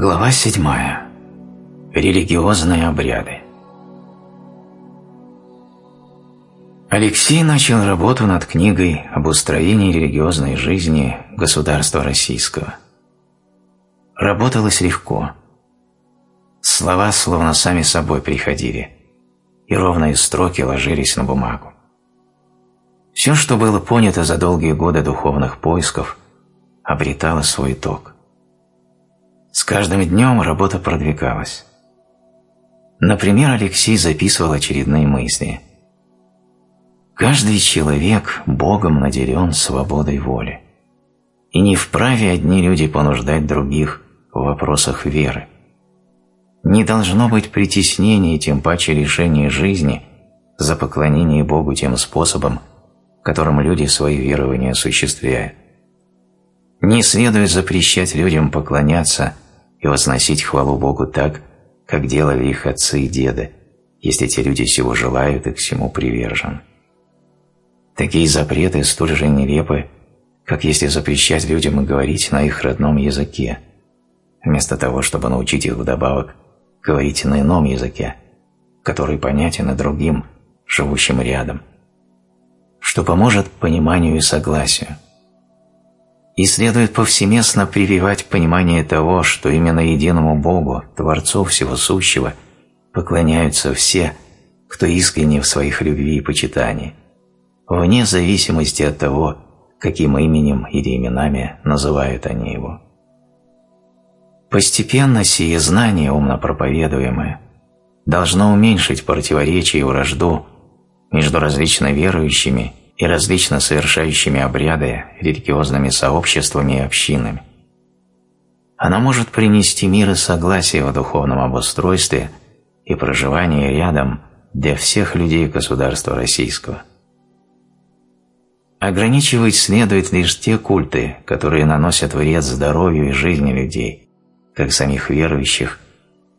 Глава 7. Религиозные обряды. Алексей начал работу над книгой об устроении религиозной жизни государства российского. Работалось легко. Слова словно сами собой приходили, и ровные строки ложились на бумагу. Все, что было понято за долгие годы духовных поисков, обретало свой итог. С каждым днем работа продвигалась. Например, Алексей записывал очередные мысли. «Каждый человек Богом наделен свободой воли, и не вправе одни люди понуждать других в вопросах веры. Не должно быть притеснения, тем паче лишения жизни за поклонение Богу тем способом, которым люди свои верования осуществляют. Не следует запрещать людям поклоняться и возносить хвалу Богу так, как делали их отцы и деды, если те люди всего желают и к всему привержены. Такие запреты столь же нелепы, как если запрещать людям говорить на их родном языке, вместо того, чтобы научить их вдобавок говорить на ином языке, который понятен и другим, живущим рядом, что поможет пониманию и согласию – и следует повсеместно прививать понимание того, что именно единому Богу, Творцу Всего Сущего, поклоняются все, кто искренне в своих любви и почитании, вне зависимости от того, каким именем или именами называют они его. Постепенно сие знание, умно проповедуемое, должно уменьшить противоречие и вражду между различно верующими и различно совершающими обряды религиозными сообществами и общинами. Она может принести мир и согласие в духовном обустройстве и проживании рядом для всех людей государства российского. Ограничивать следует лишь те культы, которые наносят вред здоровью и жизни людей, как самих верующих,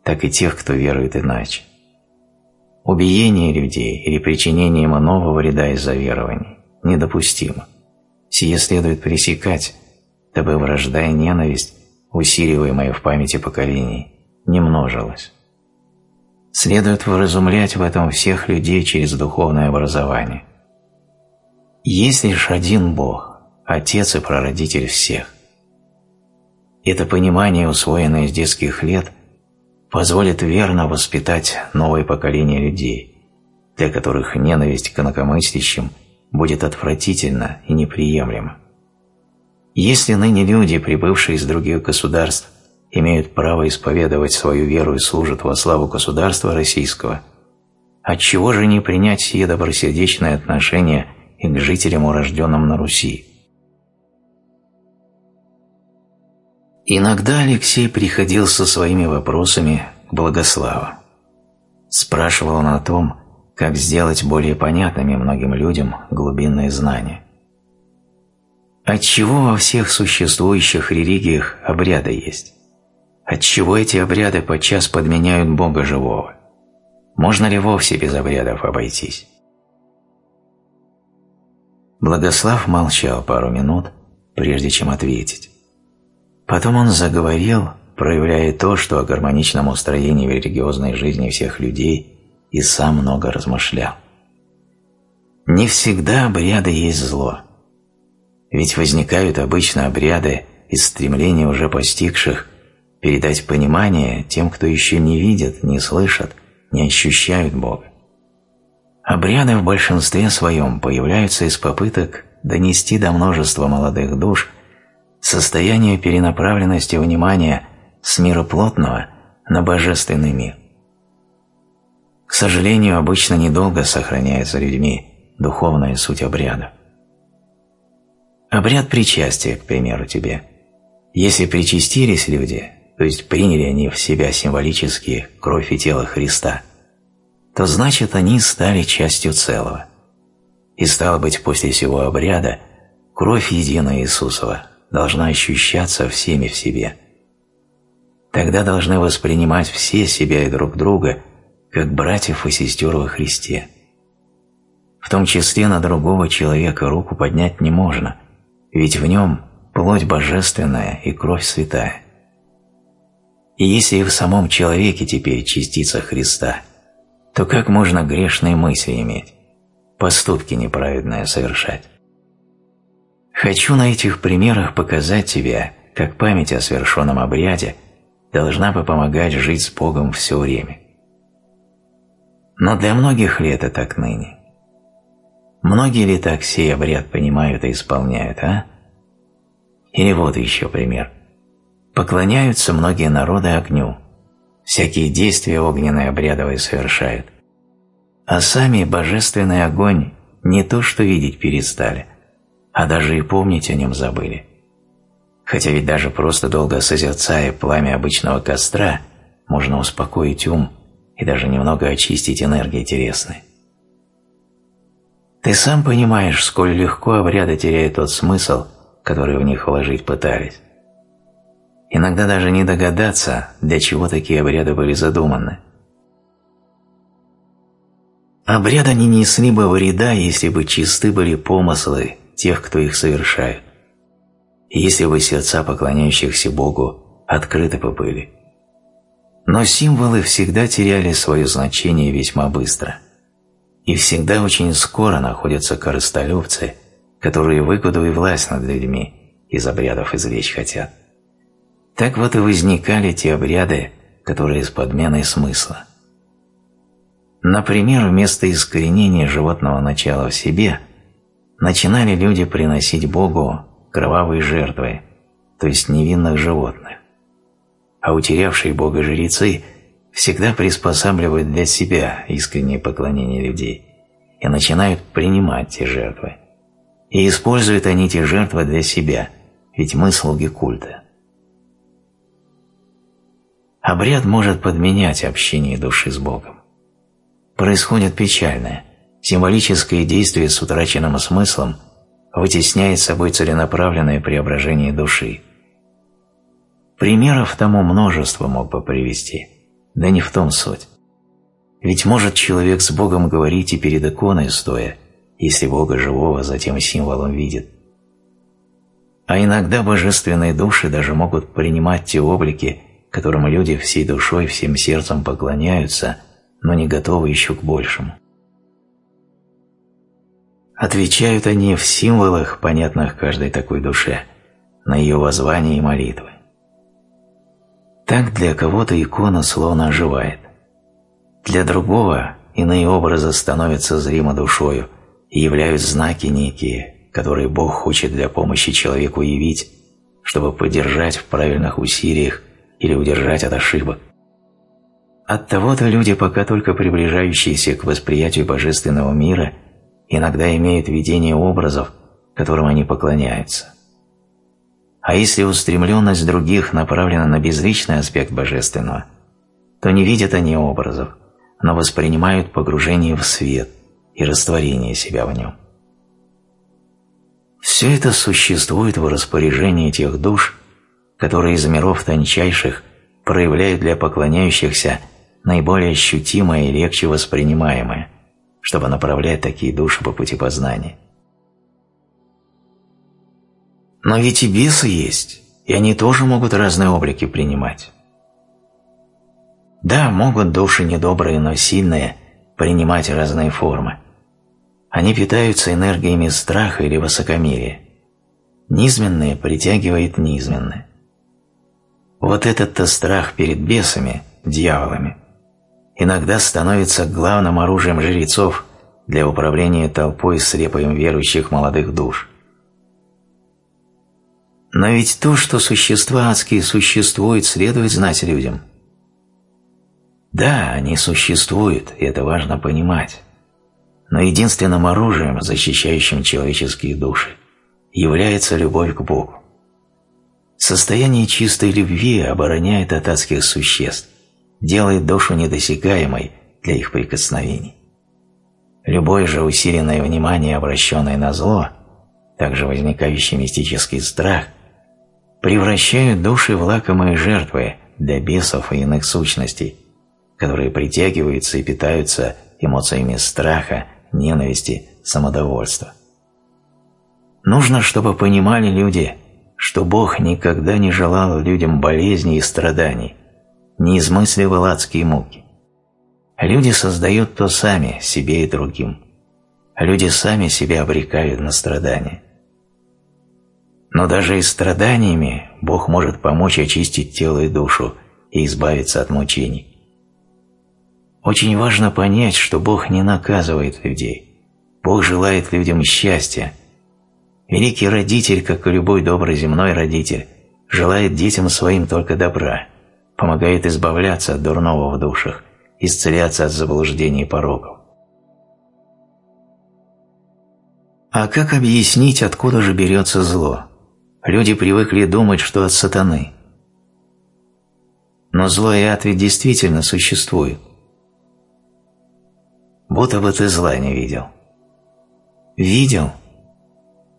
так и тех, кто верует иначе убиение людей или причинение ему нового вреда из-за верований недопустимо. Сие следует пресекать, дабы вражда и ненависть, усиливаемая в памяти поколений, не множилась. Следует выразумлять в этом всех людей через духовное образование. Есть лишь один Бог, Отец и Прародитель всех. Это понимание, усвоенное с детских лет, позволит верно воспитать новое поколение людей, для которых ненависть к инакомыслящим будет отвратительно и неприемлемо. Если ныне люди, прибывшие из других государств, имеют право исповедовать свою веру и служат во славу государства российского, отчего же не принять сие добросердечное отношение и к жителям, урожденным на Руси? Иногда Алексей приходил со своими вопросами к Благославу. Спрашивал он о том, как сделать более понятными многим людям глубинные знания. Отчего во всех существующих религиях обряды есть? Отчего эти обряды подчас подменяют Бога живого? Можно ли вовсе без обрядов обойтись? Благослав молчал пару минут, прежде чем ответить. Потом он заговорил, проявляя то, что о гармоничном устроении в религиозной жизни всех людей и сам много размышлял. Не всегда обряды есть зло. Ведь возникают обычно обряды из стремления уже постигших передать понимание тем, кто еще не видит, не слышит, не ощущают Бога. Обряды в большинстве своем появляются из попыток донести до множества молодых душ состояние перенаправленности внимания с мира плотного на божественный мир. К сожалению, обычно недолго сохраняется людьми духовная суть обряда. Обряд причастия, к примеру, тебе. Если причастились люди, то есть приняли они в себя символически кровь и тело Христа, то значит они стали частью целого. И стало быть, после всего обряда кровь единая Иисусова должна ощущаться всеми в себе. Тогда должны воспринимать все себя и друг друга как братьев и сестер во Христе. В том числе на другого человека руку поднять не можно, ведь в нем плоть божественная и кровь святая. И если и в самом человеке теперь частица Христа, то как можно грешные мысли иметь, поступки неправедные совершать? Хочу на этих примерах показать тебе, как память о совершенном обряде должна бы помогать жить с Богом все время. Но для многих ли это так ныне? Многие ли так сей обряд понимают и исполняют, а? Или вот еще пример. Поклоняются многие народы огню, всякие действия огненные обрядовые совершают, а сами божественный огонь не то что видеть перестали – а даже и помнить о нем забыли. Хотя ведь даже просто долго созерцая пламя обычного костра, можно успокоить ум и даже немного очистить энергии телесной. Ты сам понимаешь, сколь легко обряды теряют тот смысл, который в них вложить пытались. Иногда даже не догадаться, для чего такие обряды были задуманы. Обряды не несли бы вреда, если бы чисты были помыслы тех, кто их совершает. если бы сердца поклоняющихся Богу открыты бы. Но символы всегда теряли свое значение весьма быстро. И всегда очень скоро находятся корыстолюбцы, которые выгоду и власть над людьми из обрядов извлечь хотят. Так вот и возникали те обряды, которые с подменой смысла. Например, вместо искоренения животного начала в себе начинали люди приносить Богу кровавые жертвы, то есть невинных животных. А утерявшие Бога жрецы всегда приспосабливают для себя искреннее поклонение людей и начинают принимать те жертвы. И используют они эти жертвы для себя, ведь мы слуги культа. Обряд может подменять общение души с Богом. Происходит печальное. Символическое действие с утраченным смыслом вытесняет собой целенаправленное преображение души. Примеров тому множество мог бы привести, да не в том суть. Ведь может человек с Богом говорить и перед иконой стоя, если Бога живого затем символом видит. А иногда божественные души даже могут принимать те облики, которым люди всей душой, всем сердцем поклоняются, но не готовы еще к большему. Отвечают они в символах, понятных каждой такой душе, на ее воззвание и молитвы. Так для кого-то икона словно оживает. Для другого иные образы становятся зримо душою и являют знаки некие, которые Бог хочет для помощи человеку явить, чтобы поддержать в правильных усилиях или удержать от ошибок. От того-то люди, пока только приближающиеся к восприятию божественного мира – иногда имеют видение образов, которым они поклоняются. А если устремленность других направлена на безличный аспект божественного, то не видят они образов, но воспринимают погружение в свет и растворение себя в нем. Все это существует в распоряжении тех душ, которые из миров тончайших проявляют для поклоняющихся наиболее ощутимое и легче воспринимаемое – чтобы направлять такие души по пути познания. Но ведь и бесы есть, и они тоже могут разные облики принимать. Да, могут души недобрые, но сильные принимать разные формы. Они питаются энергиями страха или высокомерия. Низменные притягивает низменное. Вот этот-то страх перед бесами, дьяволами – иногда становится главным оружием жрецов для управления толпой слепым верующих молодых душ. Но ведь то, что существа адские существуют, следует знать людям. Да, они существуют, и это важно понимать. Но единственным оружием, защищающим человеческие души, является любовь к Богу. Состояние чистой любви обороняет от адских существ, делает душу недосягаемой для их прикосновений. Любое же усиленное внимание, обращенное на зло, также возникающий мистический страх, превращают души в лакомые жертвы для бесов и иных сущностей, которые притягиваются и питаются эмоциями страха, ненависти, самодовольства. Нужно, чтобы понимали люди, что Бог никогда не желал людям болезней и страданий, не измысливал адские муки. Люди создают то сами, себе и другим. Люди сами себя обрекают на страдания. Но даже и страданиями Бог может помочь очистить тело и душу и избавиться от мучений. Очень важно понять, что Бог не наказывает людей. Бог желает людям счастья. Великий родитель, как и любой добрый земной родитель, желает детям своим только добра, помогает избавляться от дурного в душах, исцеляться от заблуждений и пороков. А как объяснить, откуда же берется зло? Люди привыкли думать, что от сатаны. Но зло и ад ведь действительно существуют. Будто бы ты зла не видел. Видел?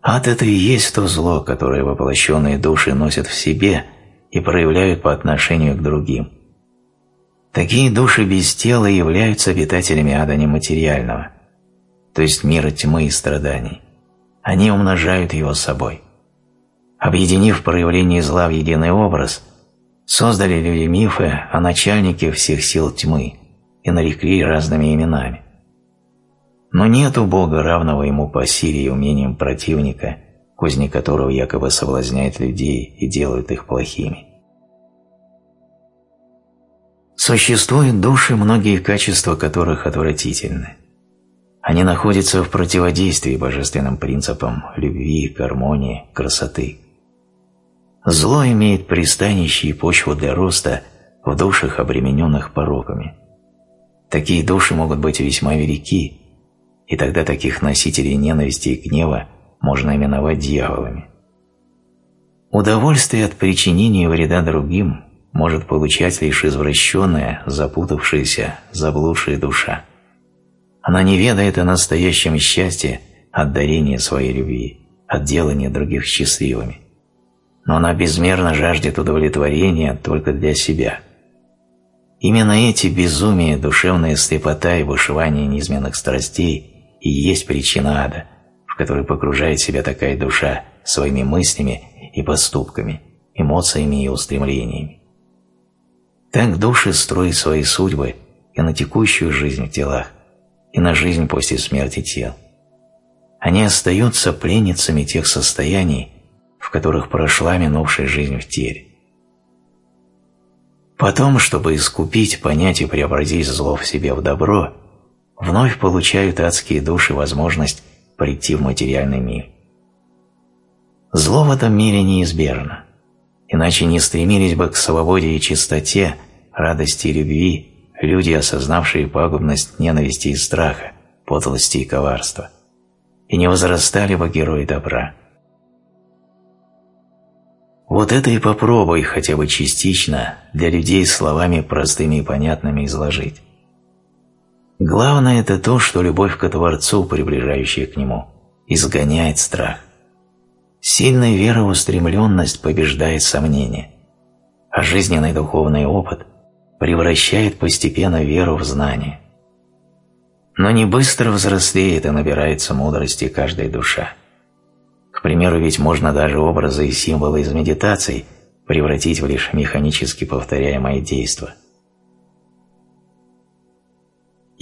Ад – это и есть то зло, которое воплощенные души носят в себе и проявляют по отношению к другим. Такие души без тела являются обитателями ада нематериального, то есть мира тьмы и страданий. Они умножают его собой. Объединив проявление зла в единый образ, создали люди мифы о начальнике всех сил тьмы и нарекли разными именами. Но нет у Бога равного ему по силе и умениям противника, кузни которого якобы соблазняет людей и делает их плохими. Существуют души, многие качества которых отвратительны. Они находятся в противодействии божественным принципам любви, гармонии, красоты. Зло имеет пристанище и почву для роста в душах, обремененных пороками. Такие души могут быть весьма велики, и тогда таких носителей ненависти и гнева можно именовать дьяволами. Удовольствие от причинения вреда другим может получать лишь извращенная, запутавшаяся, заблудшая душа. Она не ведает о настоящем счастье от дарения своей любви, от делания других счастливыми. Но она безмерно жаждет удовлетворения только для себя. Именно эти безумия, душевная слепота и бушевание низменных страстей и есть причина ада, в которой погружает себя такая душа своими мыслями и поступками, эмоциями и устремлениями. Так души строят свои судьбы и на текущую жизнь в телах, и на жизнь после смерти тел. Они остаются пленницами тех состояний, в которых прошла минувшая жизнь в теле. Потом, чтобы искупить, понять и преобразить зло в себе в добро, вновь получают адские души возможность прийти в материальный мир. Зло в этом мире неизбежно, иначе не стремились бы к свободе и чистоте, радости и любви люди, осознавшие пагубность ненависти и страха, подлости и коварства, и не возрастали бы герои добра. Вот это и попробуй хотя бы частично для людей словами простыми и понятными изложить. Главное – это то, что любовь к Творцу, приближающая к Нему, изгоняет страх. Сильная вера устремленность побеждает сомнение, а жизненный духовный опыт превращает постепенно веру в знание. Но не быстро взрослеет и набирается мудрости каждая душа. К примеру, ведь можно даже образы и символы из медитаций превратить в лишь механически повторяемое действие.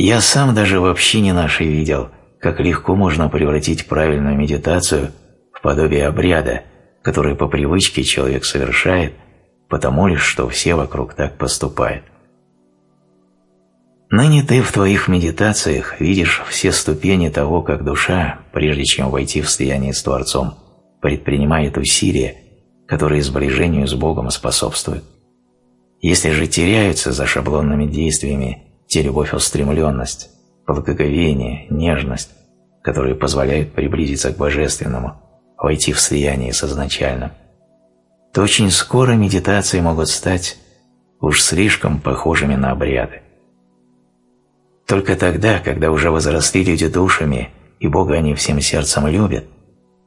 Я сам даже в общине нашей видел, как легко можно превратить правильную медитацию в подобие обряда, который по привычке человек совершает, потому лишь, что все вокруг так поступают. Ныне ты в твоих медитациях видишь все ступени того, как душа, прежде чем войти в слияние с Творцом, предпринимает усилия, которые сближению с Богом способствуют. Если же теряются за шаблонными действиями те любовь-устремленность, благоговение, нежность, которые позволяют приблизиться к Божественному, войти в слияние с изначальным, то очень скоро медитации могут стать уж слишком похожими на обряды. Только тогда, когда уже возросли люди душами, и Бога они всем сердцем любят,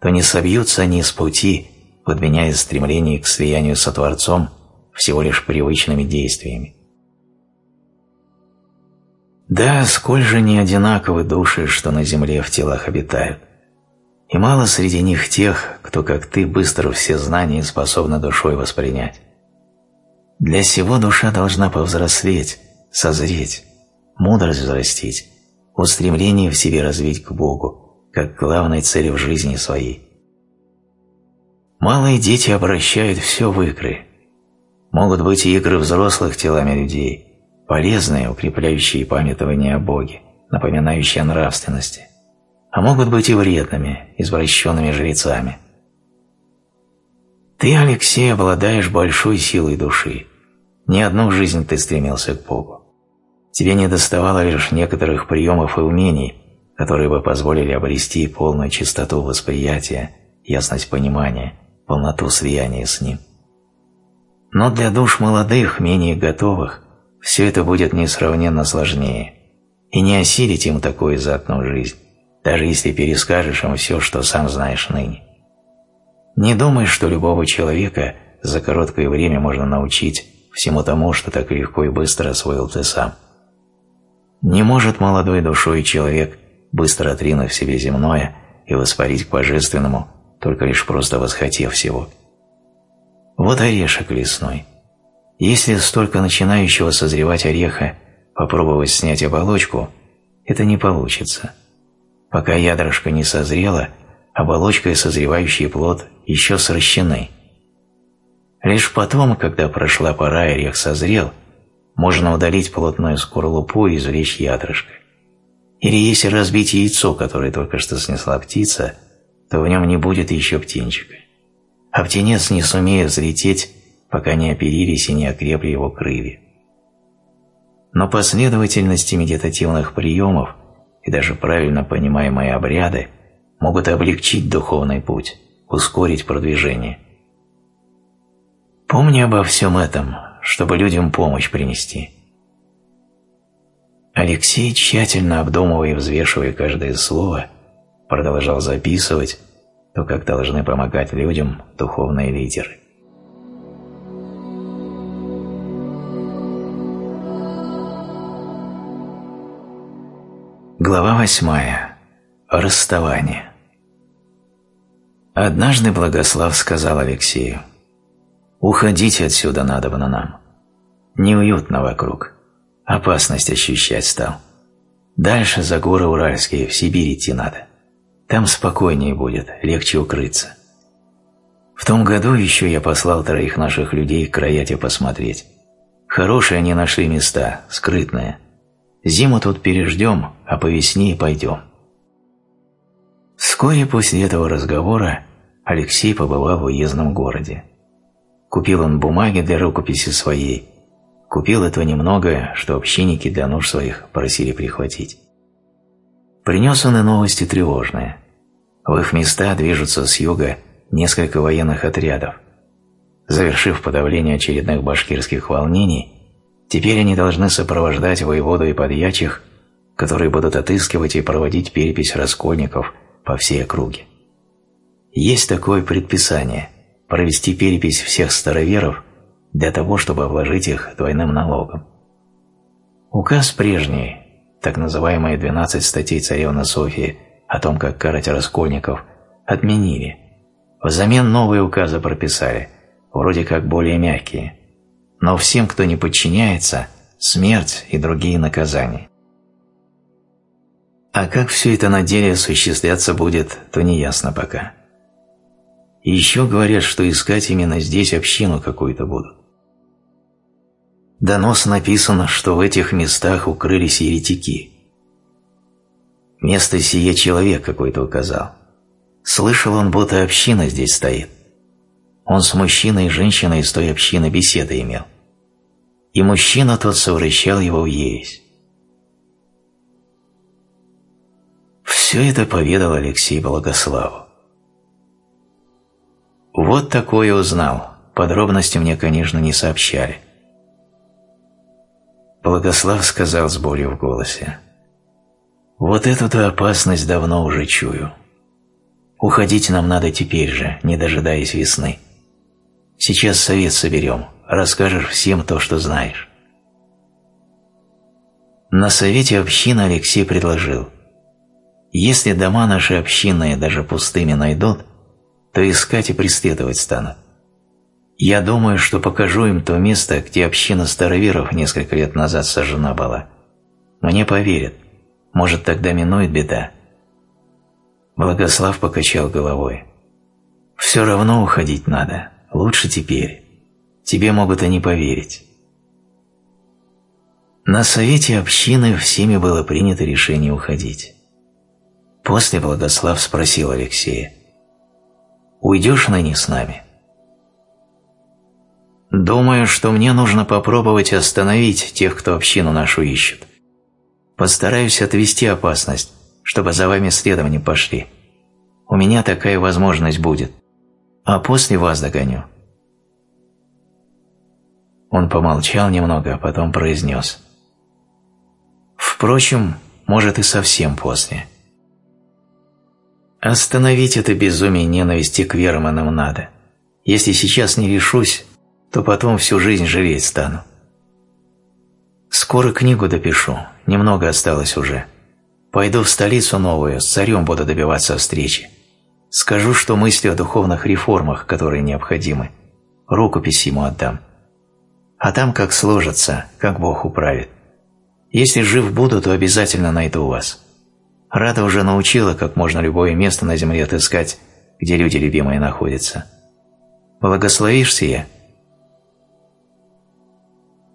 то не собьются они с пути, подменяя стремление к слиянию со Творцом всего лишь привычными действиями. Да, сколь же не одинаковы души, что на земле в телах обитают. И мало среди них тех, кто, как ты, быстро все знания способны душой воспринять. Для сего душа должна повзрослеть, созреть, мудрость взрастить, устремление в себе развить к Богу, как главной цели в жизни своей. Малые дети обращают все в игры. Могут быть игры взрослых телами людей, полезные, укрепляющие памятование о Боге, напоминающие о нравственности, а могут быть и вредными, извращенными жрецами. Ты, Алексей, обладаешь большой силой души. Не одну жизнь ты стремился к Богу. Тебе не доставало лишь некоторых приемов и умений, которые бы позволили обрести полную чистоту восприятия, ясность понимания, полноту слияния с Ним. Но для душ молодых, менее готовых, все это будет несравненно сложнее, и не осилить им такую затную жизнь, даже если перескажешь им все, что сам знаешь ныне. Не думай, что любого человека за короткое время можно научить всему тому, что так легко и быстро освоил ты сам. Не может молодой душой человек быстро отринув себе земное и воспарить к божественному, только лишь просто восхотев всего. Вот орешек лесной. Если столько начинающего созревать ореха попробовать снять оболочку, это не получится. Пока ядрышко не созрело, оболочка и созревающий плод еще сращены. Лишь потом, когда прошла пора и орех созрел, можно удалить плотную скорлупу и извлечь ядрышко. Или если разбить яйцо, которое только что снесла птица, то в нем не будет еще птенчика. А птенец не сумеет взлететь, пока не оперились и не окрепли его крылья. Но последовательности медитативных приемов и даже правильно понимаемые обряды могут облегчить духовный путь, ускорить продвижение. Помни обо всем этом, чтобы людям помощь принести. Алексей, тщательно обдумывая и взвешивая каждое слово, продолжал записывать то, как должны помогать людям духовные лидеры. Глава восьмая. Расставание. Однажды Благослав сказал Алексею, «Уходить отсюда надо бы на нам. Неуютно вокруг. Опасность ощущать стал. Дальше за горы Уральские, в Сибирь идти надо. Там спокойнее будет, легче укрыться. В том году еще я послал троих наших людей к Раяте посмотреть. Хорошие они нашли места, скрытные. Зиму тут переждем, а по весне и пойдем. Вскоре после этого разговора Алексей побывал в уездном городе. Купил он бумаги для рукописи своей, купил это немного, что общинники для нужд своих просили прихватить. Принес он и новости тревожные. В их места движутся с юга несколько военных отрядов. Завершив подавление очередных башкирских волнений, Теперь они должны сопровождать воеводу и подьячих, которые будут отыскивать и проводить перепись раскольников по всей округе. Есть такое предписание – провести перепись всех староверов для того, чтобы обложить их двойным налогом. Указ прежний, так называемые 12 статей царевны Софии о том, как карать раскольников, отменили. Взамен новые указы прописали, вроде как более мягкие – но всем, кто не подчиняется, смерть и другие наказания. А как все это на деле осуществляться будет, то неясно пока. И еще говорят, что искать именно здесь общину какую-то будут. Донос написано, что в этих местах укрылись еретики. Место сие человек какой-то указал. Слышал он, будто община здесь стоит. Он с мужчиной и женщиной из той общины беседы имел и мужчина тот совращал его в ересь. Все это поведал Алексей Благославу. Вот такое узнал, подробности мне, конечно, не сообщали. Благослав сказал с болью в голосе, «Вот эту-то опасность давно уже чую. Уходить нам надо теперь же, не дожидаясь весны. Сейчас совет соберем, расскажешь всем то, что знаешь. На совете общины Алексей предложил, если дома наши общинные даже пустыми найдут, то искать и преследовать станут. Я думаю, что покажу им то место, где община староверов несколько лет назад сожжена была. Мне поверят. Может, тогда минует беда. Благослав покачал головой. Все равно уходить надо. Лучше теперь. Тебе могут и не поверить. На совете общины всеми было принято решение уходить. После Благослав спросил Алексея. «Уйдешь ныне с нами?» Думаю, что мне нужно попробовать остановить тех, кто общину нашу ищет. Постараюсь отвести опасность, чтобы за вами следом не пошли. У меня такая возможность будет. А после вас догоню. Он помолчал немного, а потом произнес. Впрочем, может и совсем после. Остановить это безумие ненависти к верманам надо. Если сейчас не решусь, то потом всю жизнь жалеть стану. Скоро книгу допишу, немного осталось уже. Пойду в столицу новую, с царем буду добиваться встречи. Скажу, что мысли о духовных реформах, которые необходимы. Рукопись ему отдам. А там как сложится, как Бог управит. Если жив буду, то обязательно найду вас. Рада уже научила, как можно любое место на земле отыскать, где люди любимые находятся. Благословишься я –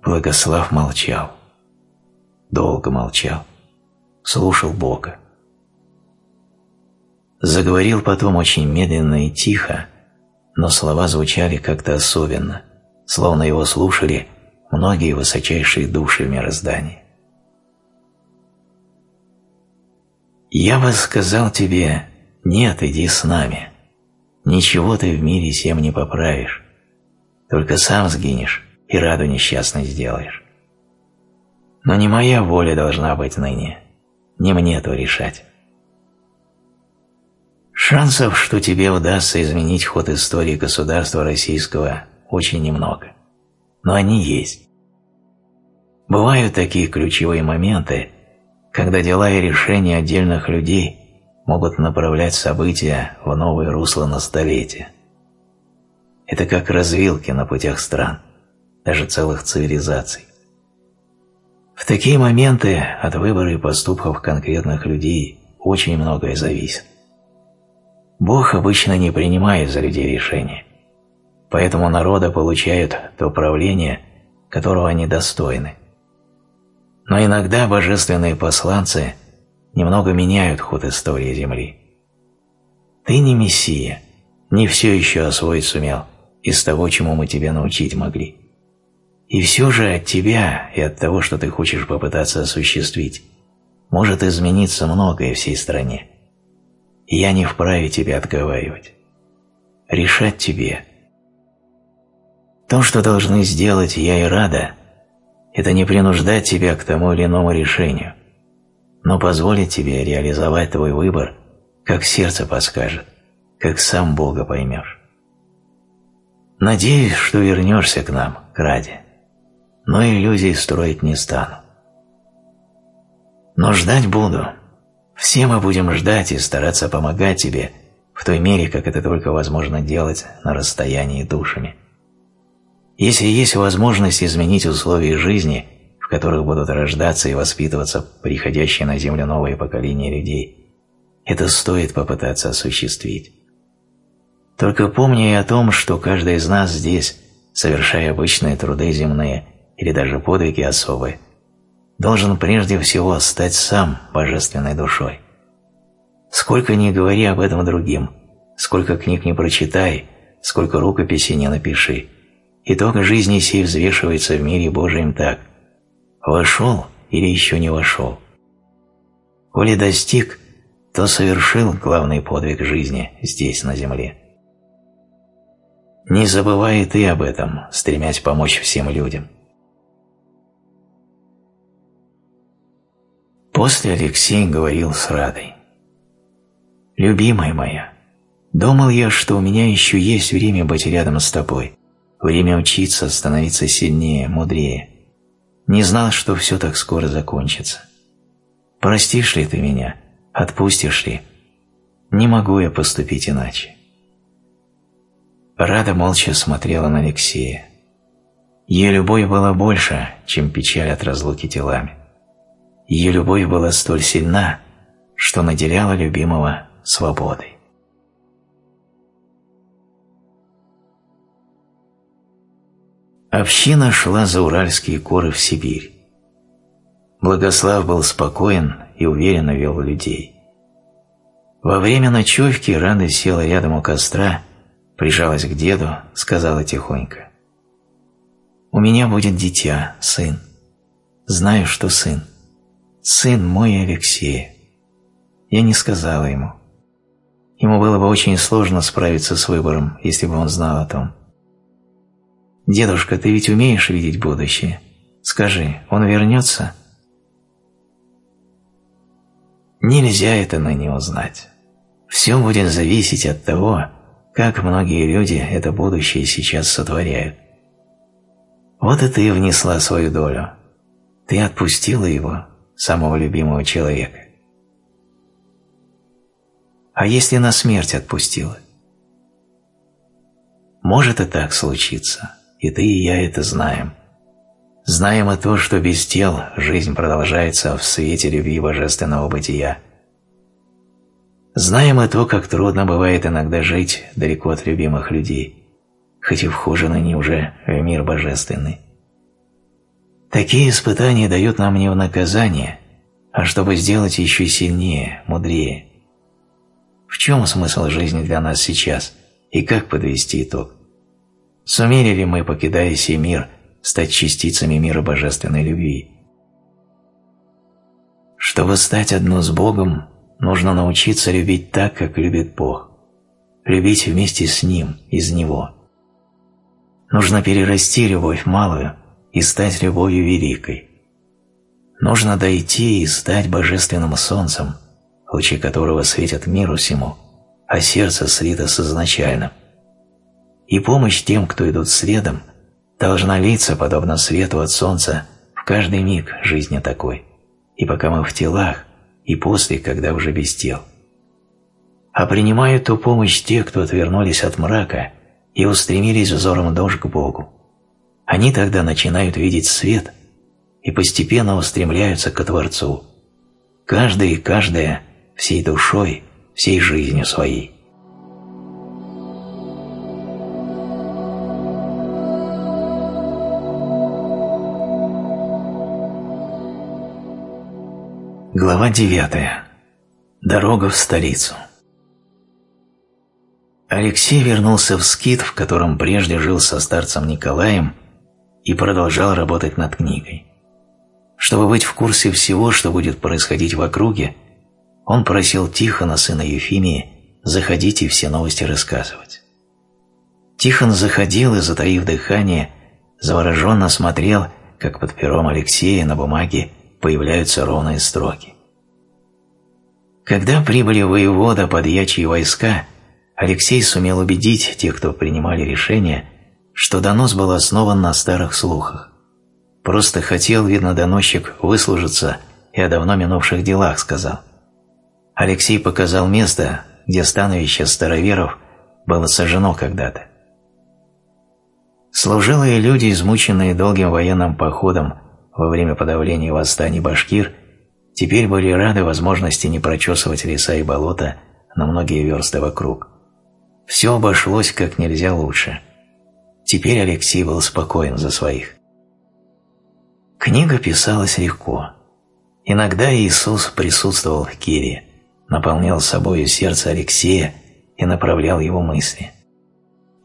Благослав молчал. Долго молчал. Слушал Бога. Заговорил потом очень медленно и тихо, но слова звучали как-то особенно, словно его слушали многие высочайшие души в мироздании. «Я бы сказал тебе, нет, иди с нами. Ничего ты в мире всем не поправишь, только сам сгинешь, и раду несчастной сделаешь. Но не моя воля должна быть ныне, не мне то решать. Шансов, что тебе удастся изменить ход истории государства российского, очень немного. Но они есть. Бывают такие ключевые моменты, когда дела и решения отдельных людей могут направлять события в новое русло на столетия. Это как развилки на путях стран даже целых цивилизаций. В такие моменты от выбора и поступков конкретных людей очень многое зависит. Бог обычно не принимает за людей решения, поэтому народы получают то правление, которого они достойны. Но иногда божественные посланцы немного меняют ход истории Земли. Ты не Мессия, не все еще освоить сумел из того, чему мы тебя научить могли. И все же от тебя и от того, что ты хочешь попытаться осуществить, может измениться многое всей стране. Я не вправе тебя отговаривать. Решать тебе. То, что должны сделать я и рада, это не принуждать тебя к тому или иному решению, но позволить тебе реализовать твой выбор, как сердце подскажет, как сам Бога поймешь. Надеюсь, что вернешься к нам, к Раде но иллюзий строить не стану. Но ждать буду. Все мы будем ждать и стараться помогать тебе в той мере, как это только возможно делать на расстоянии душами. Если есть возможность изменить условия жизни, в которых будут рождаться и воспитываться приходящие на Землю новые поколения людей, это стоит попытаться осуществить. Только помни о том, что каждый из нас здесь, совершая обычные труды земные, или даже подвиги особые, должен прежде всего стать сам божественной душой. Сколько ни говори об этом другим, сколько книг не прочитай, сколько рукописей не напиши, итог жизни сей взвешивается в мире Божьем так – вошел или еще не вошел. Коли достиг, то совершил главный подвиг жизни здесь, на земле. Не забывай ты об этом, стремясь помочь всем людям – После Алексей говорил с Радой. «Любимая моя, думал я, что у меня еще есть время быть рядом с тобой, время учиться, становиться сильнее, мудрее. Не знал, что все так скоро закончится. Простишь ли ты меня? Отпустишь ли? Не могу я поступить иначе». Рада молча смотрела на Алексея. Ее любовь была больше, чем печаль от разлуки телами. Ее любовь была столь сильна, что наделяла любимого свободой. Община шла за Уральские горы в Сибирь. Благослав был спокоен и уверенно вел людей. Во время ночевки Рада села рядом у костра, прижалась к деду, сказала тихонько. «У меня будет дитя, сын. Знаю, что сын. Сын мой Алексей. Я не сказала ему. Ему было бы очень сложно справиться с выбором, если бы он знал о том. «Дедушка, ты ведь умеешь видеть будущее? Скажи, он вернется?» Нельзя это на не узнать. Все будет зависеть от того, как многие люди это будущее сейчас сотворяют. Вот и ты внесла свою долю. Ты отпустила его, самого любимого человека. А если на смерть отпустила? Может и так случиться, и ты и я это знаем. Знаем и то, что без тел жизнь продолжается в свете любви божественного бытия. Знаем и то, как трудно бывает иногда жить далеко от любимых людей, хоть и вхожены они уже в мир божественный. Такие испытания дают нам не в наказание, а чтобы сделать еще сильнее, мудрее. В чем смысл жизни для нас сейчас и как подвести итог? Сумели ли мы, покидая сей мир, стать частицами мира божественной любви. Чтобы стать одно с Богом, нужно научиться любить так, как любит Бог, любить вместе с Ним, из Него. Нужно перерасти любовь малую и стать любовью великой. Нужно дойти и стать божественным солнцем, лучи которого светят миру всему, а сердце слито с изначальным. И помощь тем, кто идут следом – должна литься, подобно свету от солнца, в каждый миг жизни такой, и пока мы в телах, и после, когда уже без тел. А принимают ту помощь те, кто отвернулись от мрака и устремились взором душ к Богу. Они тогда начинают видеть свет и постепенно устремляются к Творцу. Каждый и каждая всей душой, всей жизнью своей. Глава 9. Дорога в столицу. Алексей вернулся в скит, в котором прежде жил со старцем Николаем, и продолжал работать над книгой. Чтобы быть в курсе всего, что будет происходить в округе, он просил Тихона, сына Ефимии, заходить и все новости рассказывать. Тихон заходил и, затаив дыхание, завороженно смотрел, как под пером Алексея на бумаге появляются ровные строки. Когда прибыли воевода под ячьи войска, Алексей сумел убедить тех, кто принимали решение, что донос был основан на старых слухах. Просто хотел, видно, доносчик выслужиться и о давно минувших делах сказал. Алексей показал место, где становище староверов было сожжено когда-то. Служилые люди, измученные долгим военным походом во время подавления восстаний башкир, теперь были рады возможности не прочесывать леса и болота на многие версты вокруг. Все обошлось как нельзя лучше. Теперь Алексей был спокоен за своих. Книга писалась легко. Иногда Иисус присутствовал в Кире, наполнял собою сердце Алексея и направлял его мысли.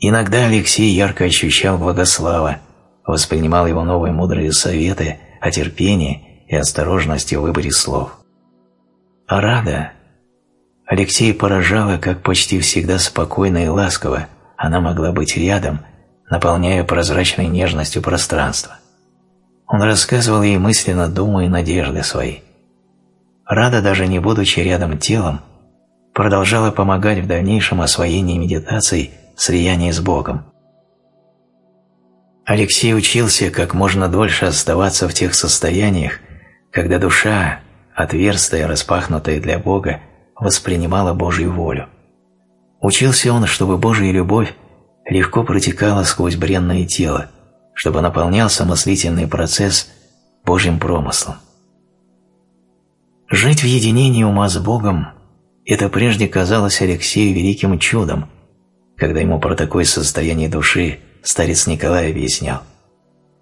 Иногда Алексей ярко ощущал Богослава, воспринимал его новые мудрые советы о терпении и осторожности в выборе слов. А рада Алексей поражала, как почти всегда спокойно и ласково она могла быть рядом, наполняя прозрачной нежностью пространство. Он рассказывал ей мысленно думы и надежды свои. Рада, даже не будучи рядом телом, продолжала помогать в дальнейшем освоении медитаций слияния с Богом. Алексей учился как можно дольше оставаться в тех состояниях, когда душа, отверстая, распахнутая для Бога, воспринимала Божью волю. Учился он, чтобы Божья любовь легко протекало сквозь бренное тело, чтобы наполнялся мыслительный процесс Божьим промыслом. Жить в единении ума с Богом – это прежде казалось Алексею великим чудом, когда ему про такое состояние души старец Николай объяснял.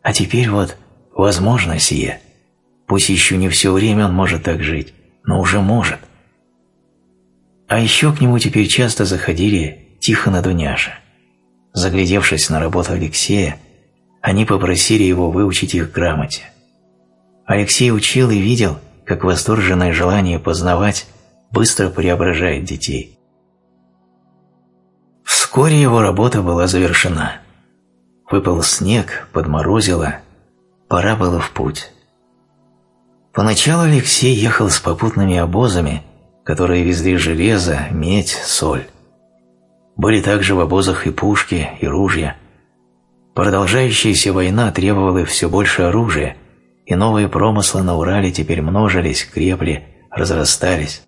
А теперь вот возможно сие. Пусть еще не все время он может так жить, но уже может. А еще к нему теперь часто заходили Тихон и Дуняша. Заглядевшись на работу Алексея, они попросили его выучить их грамоте. Алексей учил и видел, как восторженное желание познавать быстро преображает детей. Вскоре его работа была завершена. Выпал снег, подморозило, пора было в путь. Поначалу Алексей ехал с попутными обозами, которые везли железо, медь, соль. Были также в обозах и пушки, и ружья. Продолжающаяся война требовала все больше оружия, и новые промыслы на Урале теперь множились, крепли, разрастались.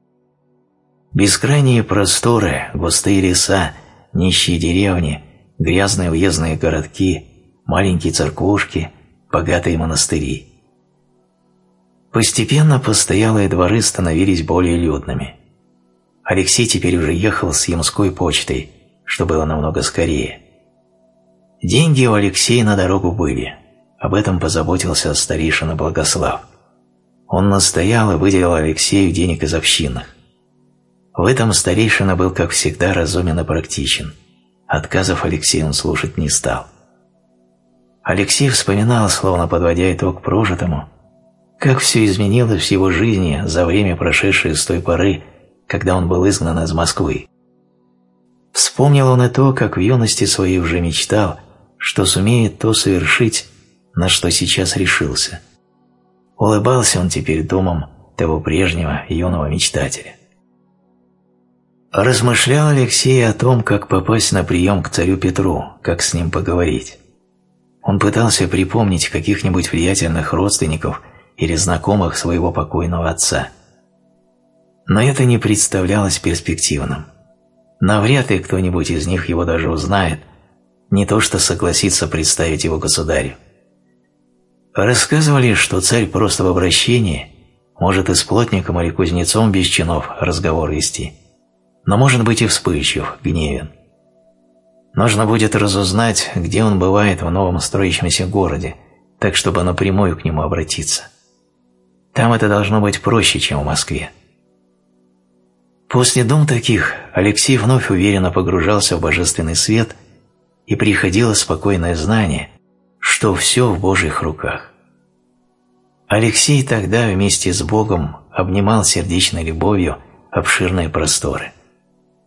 Бескрайние просторы, густые леса, нищие деревни, грязные уездные городки, маленькие церквушки, богатые монастыри. Постепенно постоялые дворы становились более людными. Алексей теперь уже ехал с Ямской почтой, что было намного скорее. Деньги у Алексея на дорогу были. Об этом позаботился старейшина Благослав. Он настоял и выделил Алексею денег из общинных. В этом старейшина был, как всегда, разумен и практичен. Отказов Алексей он слушать не стал. Алексей вспоминал, словно подводя итог прожитому, как все изменилось в его жизни за время, прошедшее с той поры, когда он был изгнан из Москвы. Вспомнил он и то, как в юности своей уже мечтал, что сумеет то совершить, на что сейчас решился. Улыбался он теперь домом того прежнего юного мечтателя. Размышлял Алексей о том, как попасть на прием к царю Петру, как с ним поговорить. Он пытался припомнить каких-нибудь влиятельных родственников или знакомых своего покойного отца. Но это не представлялось перспективным. Навряд ли кто-нибудь из них его даже узнает, не то что согласится представить его государю. Рассказывали, что царь просто в обращении может и с плотником или кузнецом без чинов разговор вести – но может быть и вспыльчив, гневен. Нужно будет разузнать, где он бывает в новом строящемся городе, так чтобы напрямую к нему обратиться. Там это должно быть проще, чем в Москве. После дум таких Алексей вновь уверенно погружался в божественный свет и приходило спокойное знание, что все в Божьих руках. Алексей тогда вместе с Богом обнимал сердечной любовью обширные просторы –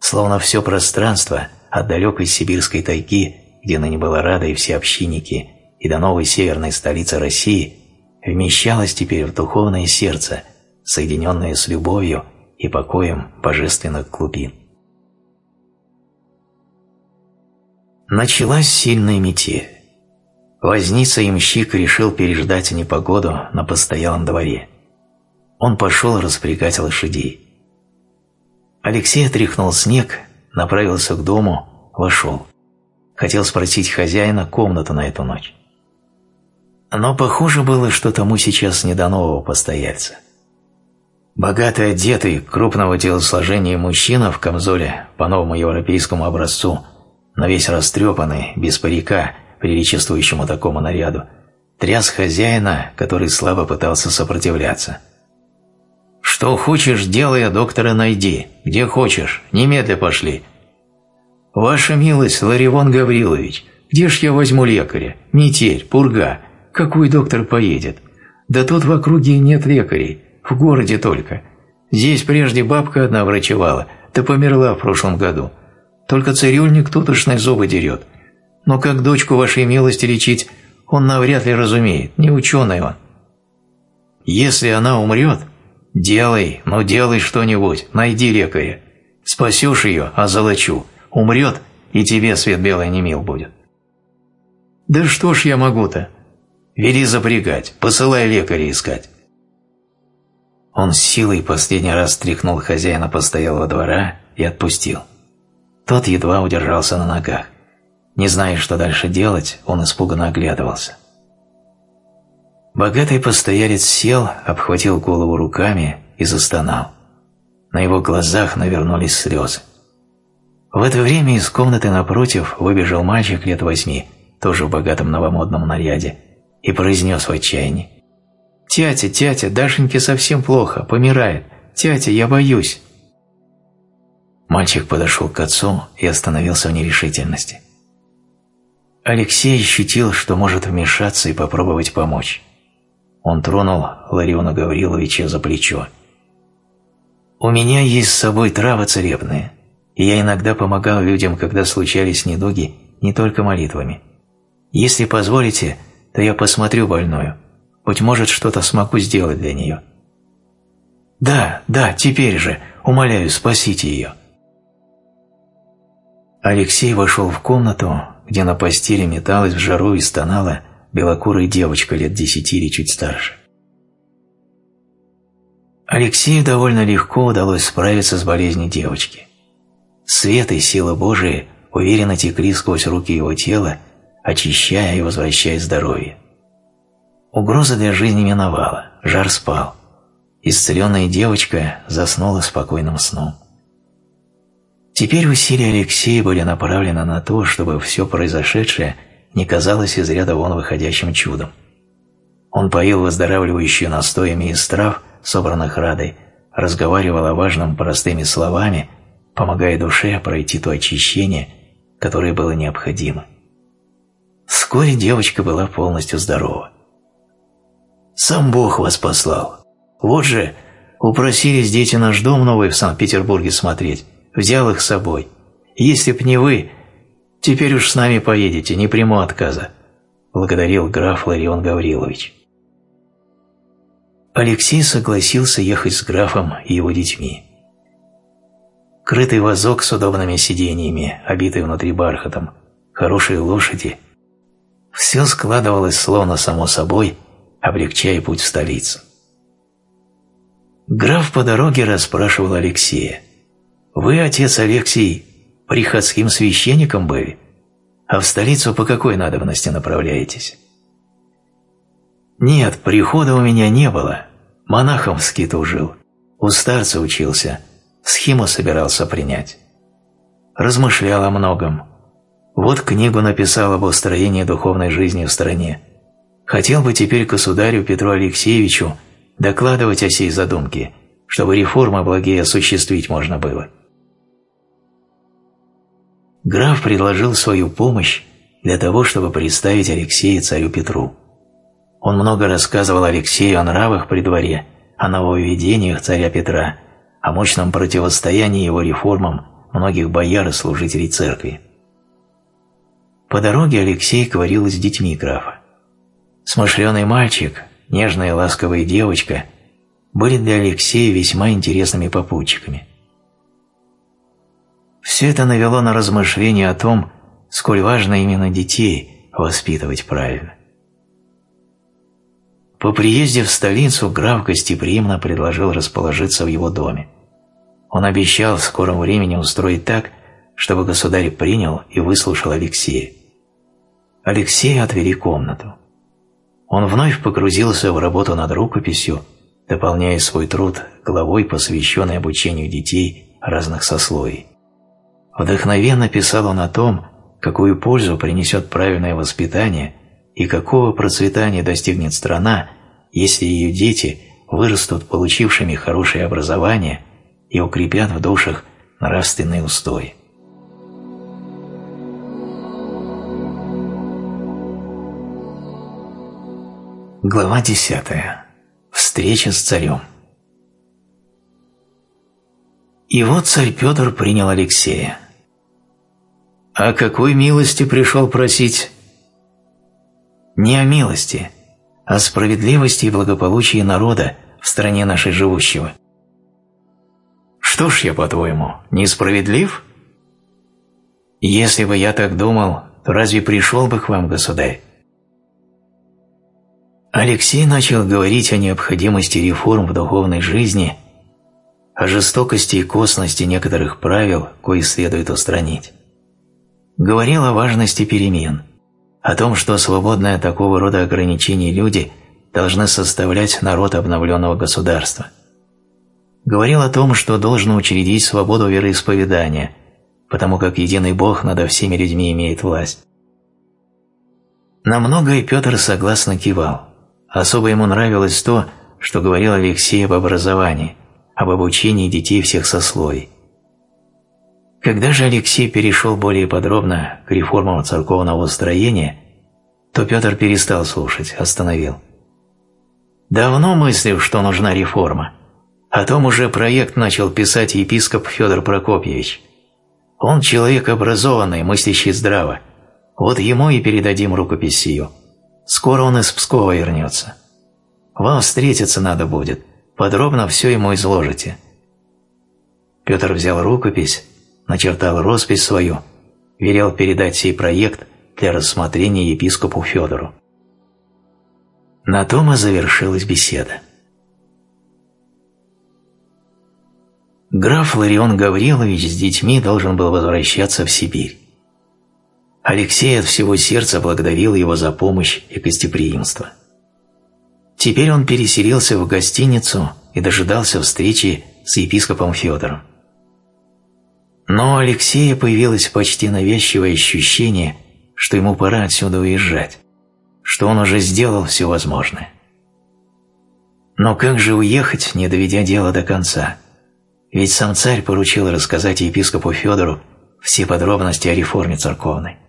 словно все пространство от далекой сибирской тайги, где ныне было рада и все общинники, и до новой северной столицы России, вмещалось теперь в духовное сердце, соединенное с любовью и покоем божественных глубин. Началась сильная метель. Возница имщик решил переждать непогоду на постоялом дворе. Он пошел распрягать лошадей. Алексей отряхнул снег, направился к дому, вошел. Хотел спросить хозяина комнату на эту ночь. Но похоже было, что тому сейчас не до нового постояльца. Богатый одетый, крупного телосложения мужчина в камзоле по новому европейскому образцу, но весь растрепанный, без парика, приличествующему такому наряду, тряс хозяина, который слабо пытался сопротивляться – «Что хочешь, делай, а доктора найди. Где хочешь. Немедля пошли». «Ваша милость, Ларивон Гаврилович, где ж я возьму лекаря? Метель, пурга. Какой доктор поедет? Да тут в округе нет лекарей, в городе только. Здесь прежде бабка одна врачевала, да померла в прошлом году. Только цирюльник тутошной зубы дерет. Но как дочку вашей милости лечить, он навряд ли разумеет, не ученый он. Если она умрет, «Делай, ну делай что-нибудь, найди лекаря. Спасешь ее, а золочу. Умрет, и тебе свет белый не мил будет». «Да что ж я могу-то?» «Вели запрягать, посылай лекаря искать». Он силой последний раз стряхнул хозяина постоялого двора и отпустил. Тот едва удержался на ногах. Не зная, что дальше делать, он испуганно оглядывался. Богатый постоялец сел, обхватил голову руками и застонал. На его глазах навернулись слезы. В это время из комнаты напротив выбежал мальчик лет восьми, тоже в богатом новомодном наряде, и произнес в отчаянии. «Тятя, тятя, Дашеньке совсем плохо, помирает. Тятя, я боюсь». Мальчик подошел к отцу и остановился в нерешительности. Алексей ощутил, что может вмешаться и попробовать помочь. Он тронул Лариона Гавриловича за плечо. «У меня есть с собой травы целебные, и я иногда помогал людям, когда случались недуги, не только молитвами. Если позволите, то я посмотрю больную. Быть может, что-то смогу сделать для нее». «Да, да, теперь же, умоляю, спасите ее». Алексей вошел в комнату, где на постели металась в жару и стонала белокурая девочка лет десяти или чуть старше. Алексею довольно легко удалось справиться с болезнью девочки. Свет и сила Божия уверенно текли сквозь руки его тела, очищая и возвращая здоровье. Угроза для жизни миновала, жар спал. Исцеленная девочка заснула спокойным сном. Теперь усилия Алексея были направлены на то, чтобы все произошедшее не казалось из ряда вон выходящим чудом. Он поил выздоравливающую настоями из трав, собранных Радой, разговаривал о важном простыми словами, помогая душе пройти то очищение, которое было необходимо. Вскоре девочка была полностью здорова. «Сам Бог вас послал. Вот же, упросились дети наш дом новый в Санкт-Петербурге смотреть, взял их с собой. Если б не вы, Теперь уж с нами поедете, не приму отказа», – благодарил граф Ларион Гаврилович. Алексей согласился ехать с графом и его детьми. Крытый вазок с удобными сиденьями, обитый внутри бархатом, хорошие лошади – все складывалось словно само собой, облегчая путь в столицу. Граф по дороге расспрашивал Алексея. «Вы, отец Алексей, приходским священником были, а в столицу по какой надобности направляетесь? Нет, прихода у меня не было, монахом в скиту жил, у старца учился, схему собирался принять. Размышлял о многом. Вот книгу написал об устроении духовной жизни в стране. Хотел бы теперь государю Петру Алексеевичу докладывать о сей задумке, чтобы реформы благие осуществить можно было. Граф предложил свою помощь для того, чтобы представить Алексея царю Петру. Он много рассказывал Алексею о нравах при дворе, о нововведениях царя Петра, о мощном противостоянии его реформам многих бояр и служителей церкви. По дороге Алексей говорил с детьми графа. Смышленый мальчик, нежная и ласковая девочка были для Алексея весьма интересными попутчиками – все это навело на размышления о том, сколь важно именно детей воспитывать правильно. По приезде в столицу граф гостеприимно предложил расположиться в его доме. Он обещал в скором времени устроить так, чтобы государь принял и выслушал Алексея. Алексея отвели комнату. Он вновь погрузился в работу над рукописью, дополняя свой труд главой, посвященной обучению детей разных сословий. Вдохновенно писал он о том, какую пользу принесет правильное воспитание и какого процветания достигнет страна, если ее дети вырастут получившими хорошее образование и укрепят в душах нравственные устои. Глава 10. Встреча с царем. И вот царь Петр принял Алексея. «О какой милости пришел просить?» «Не о милости, а о справедливости и благополучии народа в стране нашей живущего». «Что ж я, по-твоему, несправедлив?» «Если бы я так думал, то разве пришел бы к вам, государь?» Алексей начал говорить о необходимости реформ в духовной жизни, о жестокости и косности некоторых правил, кои следует устранить. говорил о важности перемен, о том, что свободные от такого рода ограничений люди должны составлять народ обновленного государства. Говорил о том, что должно учредить свободу вероисповедания, потому как единый Бог над всеми людьми имеет власть. На многое Петр согласно кивал. Особо ему нравилось то, что говорил Алексей об образовании, об обучении детей всех сословий. Когда же Алексей перешел более подробно к реформам церковного устроения, то Петр перестал слушать, остановил. Давно мыслив, что нужна реформа. О том уже проект начал писать епископ Федор Прокопьевич. Он человек образованный, мыслящий здраво. Вот ему и передадим рукопись сию. Скоро он из Пскова вернется. Вам встретиться надо будет, подробно все ему изложите. Петр взял рукопись, начертал роспись свою, велел передать сей проект для рассмотрения епископу Федору. На том и завершилась беседа. Граф Ларион Гаврилович с детьми должен был возвращаться в Сибирь. Алексей от всего сердца благодарил его за помощь и гостеприимство. Теперь он переселился в гостиницу и дожидался встречи с епископом Федором. Но у Алексея появилось почти навязчивое ощущение, что ему пора отсюда уезжать, что он уже сделал все возможное. Но как же уехать, не доведя дело до конца? Ведь сам царь поручил рассказать епископу Федору все подробности о реформе церковной.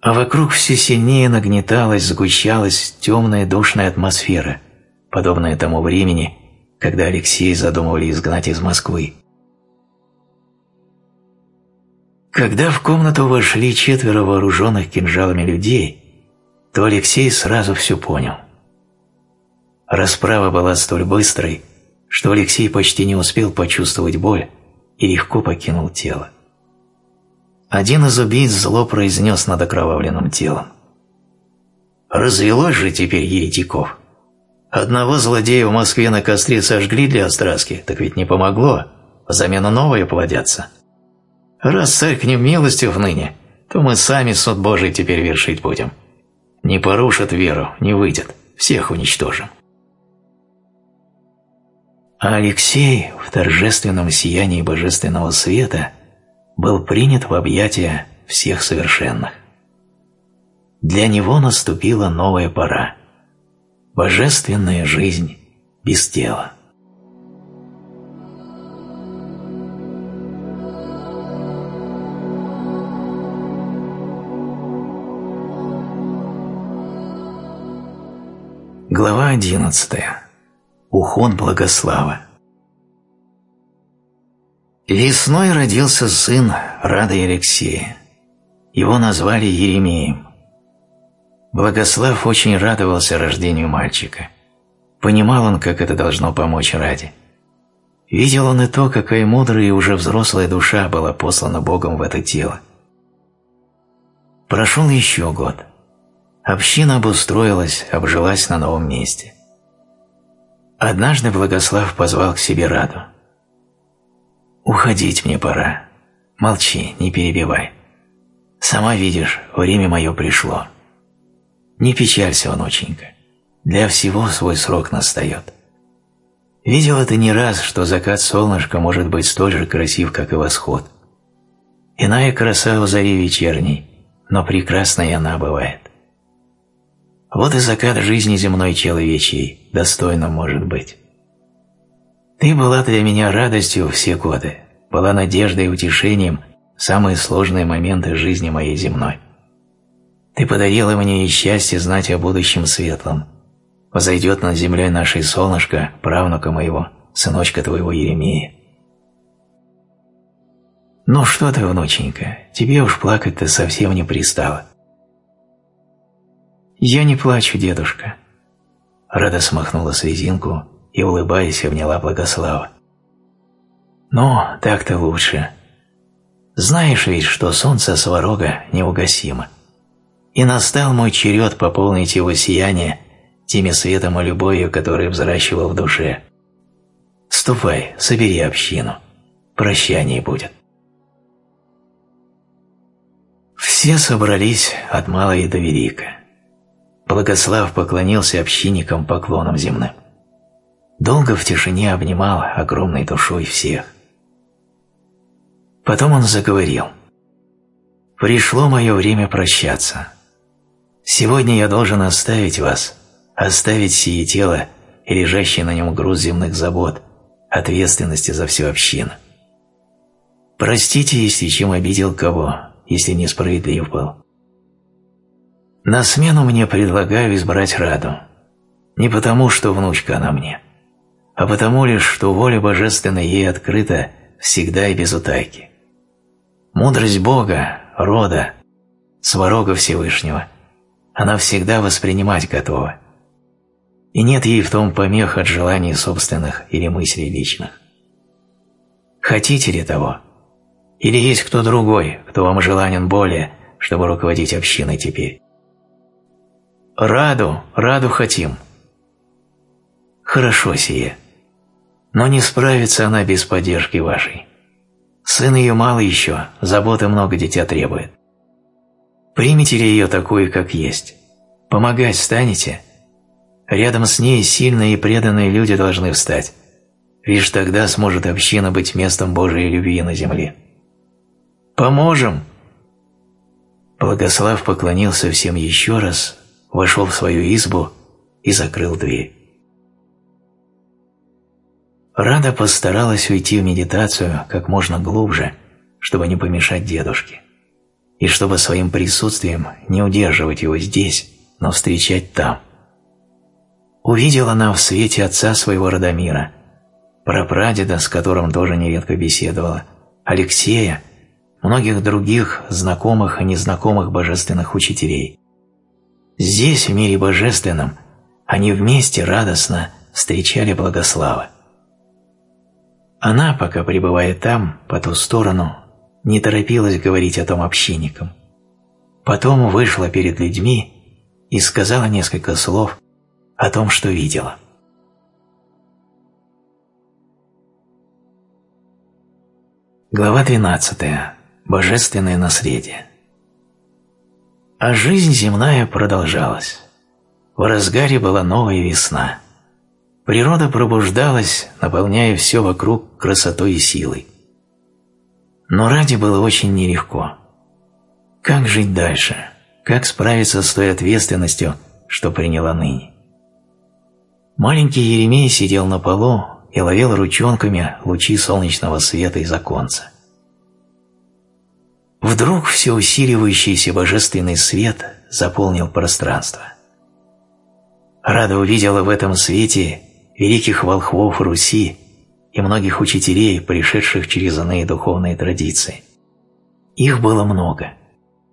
А вокруг все сильнее нагнеталась, сгущалась темная душная атмосфера, подобная тому времени, когда Алексей задумывали изгнать из Москвы. Когда в комнату вошли четверо вооруженных кинжалами людей, то Алексей сразу все понял. Расправа была столь быстрой, что Алексей почти не успел почувствовать боль и легко покинул тело. Один из убийц зло произнес над окровавленным телом. «Развелось же теперь еретиков. Одного злодея в Москве на костре сожгли для остраски, так ведь не помогло, взамен новые плодятся». Раз царь к ним милостив ныне, то мы сами суд Божий теперь вершить будем. Не порушат веру, не выйдет, всех уничтожим. А Алексей в торжественном сиянии божественного света был принят в объятия всех совершенных. Для него наступила новая пора – божественная жизнь без тела. Глава 11. Ухон Благослава. Весной родился сын Рада Алексея. Его назвали Еремеем. Благослав очень радовался рождению мальчика. Понимал он, как это должно помочь Раде. Видел он и то, какая мудрая и уже взрослая душа была послана Богом в это тело. Прошел еще год – Община обустроилась, обжилась на новом месте. Однажды Благослав позвал к себе Раду. «Уходить мне пора. Молчи, не перебивай. Сама видишь, время мое пришло. Не печалься, внученька. Для всего свой срок настает. Видела ты не раз, что закат солнышка может быть столь же красив, как и восход. Иная краса у зари вечерней, но прекрасной она бывает. Вот и закат жизни земной человечьей достойно может быть. Ты была для меня радостью все годы, была надеждой и утешением в самые сложные моменты жизни моей земной. Ты подарила мне и счастье знать о будущем светлом. Возойдет над землей нашей солнышко, правнука моего, сыночка твоего Еремея. Ну что ты, внученька, тебе уж плакать-то совсем не пристало. «Я не плачу, дедушка». Рада смахнула слезинку и, улыбаясь, обняла Благослава. «Ну, так-то лучше. Знаешь ведь, что солнце сварога неугасимо. И настал мой черед пополнить его сияние теми светом и любовью, которые взращивал в душе. Ступай, собери общину. Прощание будет». Все собрались от мала и до велика. Благослав поклонился общинникам поклоном земным. Долго в тишине обнимал огромной душой всех. Потом он заговорил. «Пришло мое время прощаться. Сегодня я должен оставить вас, оставить сие тело и лежащий на нем груз земных забот, ответственности за всю общину. Простите, если чем обидел кого, если несправедлив был. На смену мне предлагаю избрать Раду. Не потому, что внучка она мне, а потому лишь, что воля божественная ей открыта всегда и без утайки. Мудрость Бога, рода, сварога Всевышнего, она всегда воспринимать готова. И нет ей в том помех от желаний собственных или мыслей личных. Хотите ли того? Или есть кто другой, кто вам желанен более, чтобы руководить общиной теперь? Раду, раду хотим. Хорошо сие. Но не справится она без поддержки вашей. Сын ее мало еще, заботы много дитя требует. Примите ли ее такую, как есть? Помогать станете? Рядом с ней сильные и преданные люди должны встать. Лишь тогда сможет община быть местом Божией любви на земле. Поможем!» Благослав поклонился всем еще раз, вошел в свою избу и закрыл дверь. Рада постаралась уйти в медитацию как можно глубже, чтобы не помешать дедушке, и чтобы своим присутствием не удерживать его здесь, но встречать там. Увидела она в свете отца своего Радомира, прапрадеда, с которым тоже нередко беседовала, Алексея, многих других знакомых и незнакомых божественных учителей. Здесь, в мире божественном, они вместе радостно встречали Благослава. Она, пока пребывая там, по ту сторону, не торопилась говорить о том общинникам. Потом вышла перед людьми и сказала несколько слов о том, что видела. Глава 12 божественное наследие. А жизнь земная продолжалась. В разгаре была новая весна. Природа пробуждалась, наполняя все вокруг красотой и силой. Но ради было очень нелегко. Как жить дальше? Как справиться с той ответственностью, что приняла ныне? Маленький Еремей сидел на полу и ловил ручонками лучи солнечного света из оконца. Вдруг все усиливающийся божественный свет заполнил пространство. Рада увидела в этом свете великих волхвов Руси и многих учителей, пришедших через иные духовные традиции. Их было много.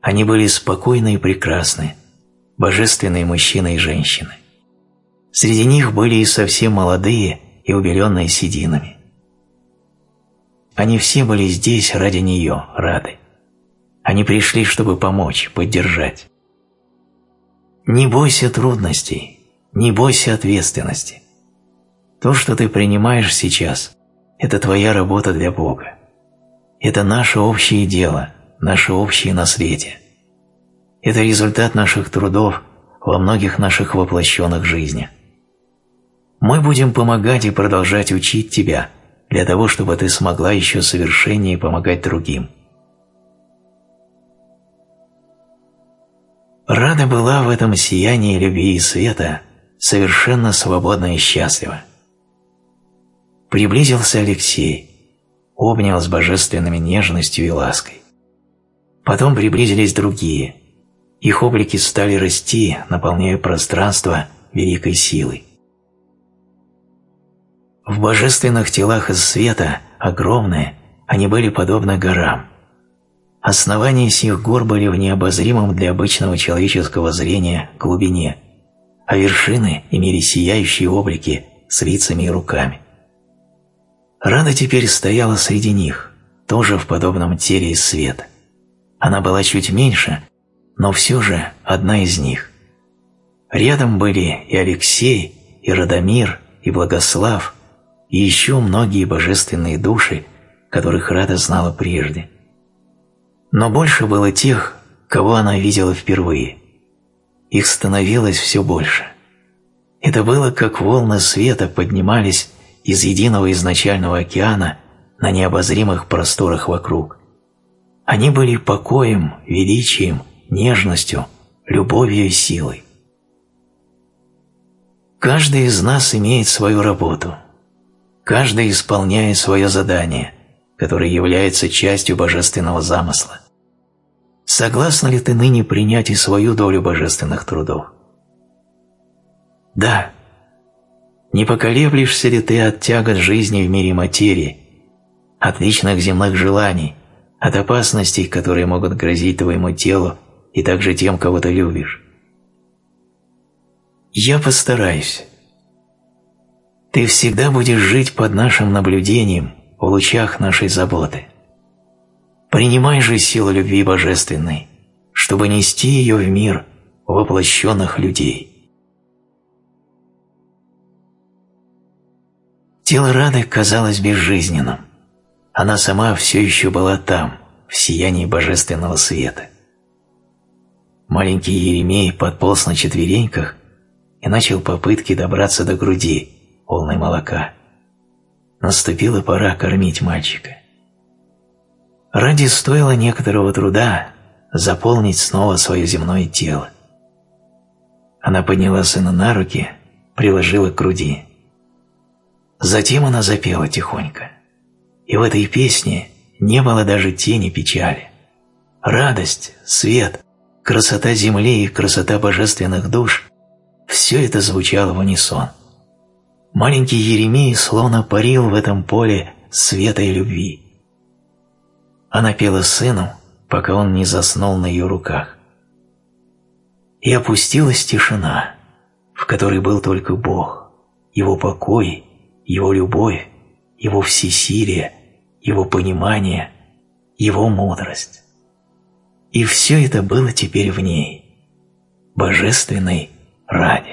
Они были спокойны и прекрасны, божественные мужчины и женщины. Среди них были и совсем молодые и убеленные сединами. Они все были здесь ради нее, рады. Они пришли, чтобы помочь, поддержать. Не бойся трудностей, не бойся ответственности. То, что ты принимаешь сейчас, это твоя работа для Бога. Это наше общее дело, наше общее наследие. Это результат наших трудов во многих наших воплощенных жизнях. Мы будем помогать и продолжать учить тебя для того, чтобы ты смогла еще совершеннее помогать другим. Рада была в этом сиянии любви и света, совершенно свободна и счастлива. Приблизился Алексей, обнял с божественными нежностью и лаской. Потом приблизились другие. Их облики стали расти, наполняя пространство великой силой. В божественных телах из света, огромные, они были подобны горам. Основания сих гор были в необозримом для обычного человеческого зрения глубине, а вершины имели сияющие облики с лицами и руками. Рада теперь стояла среди них, тоже в подобном теле из света. Она была чуть меньше, но все же одна из них. Рядом были и Алексей, и Радомир, и Благослав, и еще многие божественные души, которых Рада знала прежде – но больше было тех, кого она видела впервые. Их становилось все больше. Это было, как волны света поднимались из единого изначального океана на необозримых просторах вокруг. Они были покоем, величием, нежностью, любовью и силой. Каждый из нас имеет свою работу. Каждый исполняет свое задание, которое является частью божественного замысла. Согласна ли ты ныне принять и свою долю божественных трудов? Да. Не поколеблешься ли ты от тягот жизни в мире материи, от личных земных желаний, от опасностей, которые могут грозить твоему телу и также тем, кого ты любишь? Я постараюсь. Ты всегда будешь жить под нашим наблюдением в лучах нашей заботы. Принимай же силу любви божественной, чтобы нести ее в мир воплощенных людей. Тело Рады казалось безжизненным. Она сама все еще была там, в сиянии божественного света. Маленький Еремей подполз на четвереньках и начал попытки добраться до груди, полной молока. Наступила пора кормить мальчика. Ради стоило некоторого труда заполнить снова свое земное тело. Она подняла сына на руки, приложила к груди. Затем она запела тихонько. И в этой песне не было даже тени печали. Радость, свет, красота земли и красота божественных душ все это звучало в унисон. Маленький Еремей словно парил в этом поле света и любви. Она пела сыну, пока он не заснул на ее руках. И опустилась тишина, в которой был только Бог, Его покой, Его любовь, Его всесилие, Его понимание, Его мудрость. И все это было теперь в ней, божественной ради.